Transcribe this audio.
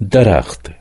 Дарахты.